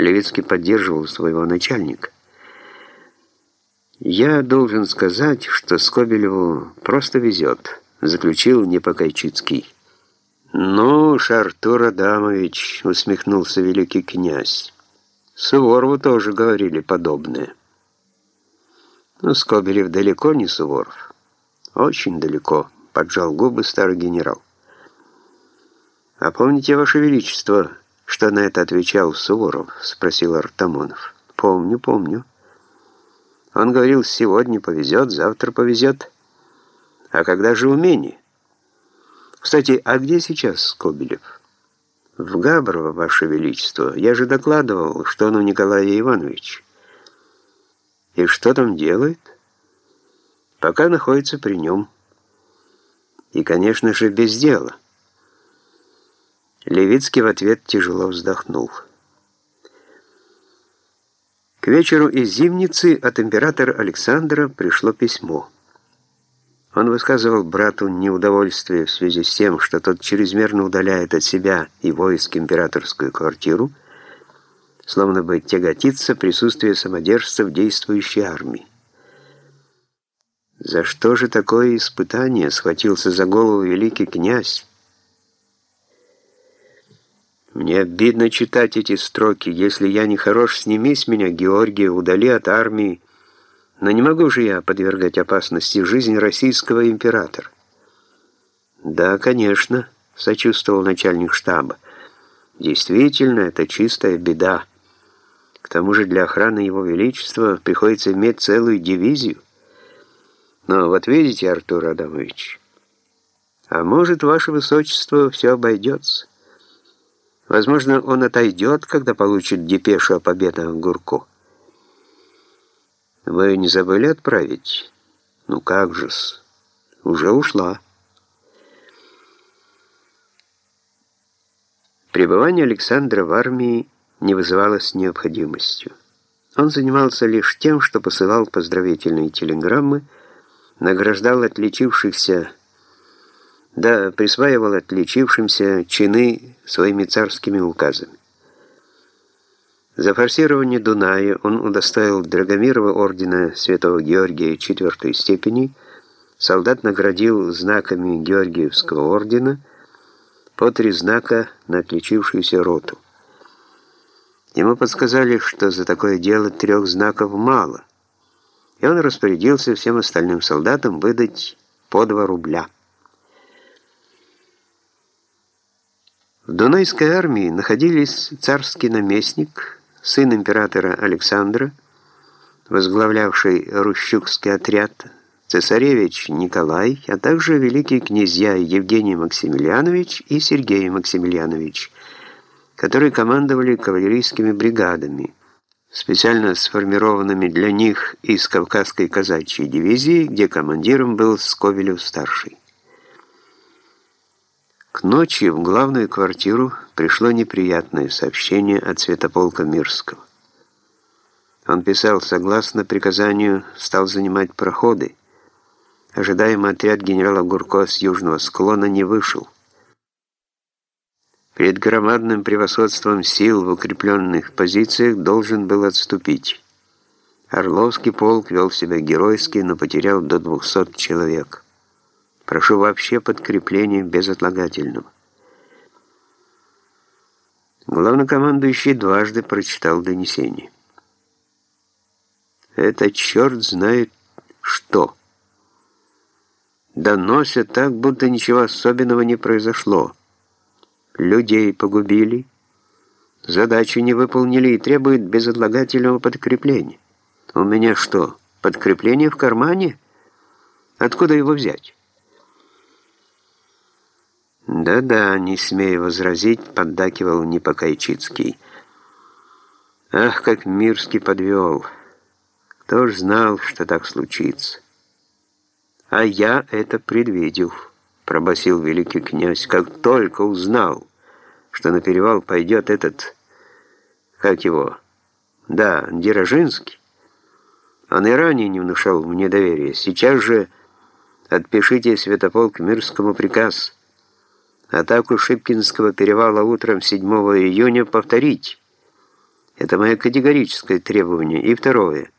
Левицкий поддерживал своего начальника. «Я должен сказать, что Скобелеву просто везет», — заключил Непокайчицкий. «Ну, Артур Адамович», — усмехнулся великий князь, — «Суворову тоже говорили подобное». «Ну, Скобелев далеко не Суворов. Очень далеко», — поджал губы старый генерал. «А помните, Ваше Величество, что на это отвечал Суворов?» — спросил Артамонов. «Помню, помню». Он говорил, сегодня повезет, завтра повезет. А когда же умение? Кстати, а где сейчас Скобелев? В Габрово, Ваше Величество. Я же докладывал, что он у Николая Ивановича. И что там делает? Пока находится при нем. И, конечно же, без дела. Левицкий в ответ тяжело вздохнул. К вечеру из Зимницы от императора Александра пришло письмо. Он высказывал брату неудовольствие в связи с тем, что тот чрезмерно удаляет от себя и войск императорскую квартиру, словно бы тяготится присутствие в действующей армии. За что же такое испытание схватился за голову великий князь? Мне обидно читать эти строки. Если я не хорош, сними с меня, Георгия, удали от армии. Но не могу же я подвергать опасности жизнь российского императора. Да, конечно, сочувствовал начальник штаба. Действительно, это чистая беда. К тому же для охраны его величества приходится иметь целую дивизию. Но вот видите, Артур Адамович, а может, ваше высочество, все обойдется. Возможно, он отойдет, когда получит депешу о победе Гурко. Вы не забыли отправить? Ну как же-с, уже ушла. Пребывание Александра в армии не вызывалось необходимостью. Он занимался лишь тем, что посылал поздравительные телеграммы, награждал отличившихся да присваивал отличившимся чины своими царскими указами. За форсирование Дуная он удостоил Драгомирова ордена Святого Георгия четвертой степени, солдат наградил знаками Георгиевского ордена по три знака на отличившуюся роту. Ему подсказали, что за такое дело трех знаков мало, и он распорядился всем остальным солдатам выдать по два рубля. В Дунайской армии находились царский наместник, сын императора Александра, возглавлявший Рущукский отряд, цесаревич Николай, а также великие князья Евгений Максимилианович и Сергей Максимилианович, которые командовали кавалерийскими бригадами, специально сформированными для них из Кавказской казачьей дивизии, где командиром был Сковелев-старший. К ночи в главную квартиру пришло неприятное сообщение от Святополка Мирского. Он писал, согласно приказанию, стал занимать проходы. Ожидаемый отряд генерала Гурко с южного склона не вышел. Перед громадным превосходством сил в укрепленных позициях должен был отступить. Орловский полк вел себя геройски, но потерял до 200 человек. Прошу вообще подкрепления безотлагательного. Главнокомандующий дважды прочитал донесение. Это черт знает что. Доносят так, будто ничего особенного не произошло. Людей погубили, задачу не выполнили и требуют безотлагательного подкрепления. У меня что, подкрепление в кармане? Откуда его взять? «Да-да, не смею возразить», — поддакивал Непокайчицкий. «Ах, как Мирский подвел! Кто ж знал, что так случится?» «А я это предвидел», — пробасил великий князь, «как только узнал, что на перевал пойдет этот... как его? Да, Дерожинский. Он и ранее не внушал мне доверия. Сейчас же отпишите Святополк Мирскому приказ» Атаку Шипкинского перевала утром 7 июня повторить Это мое категорическое требование. И второе.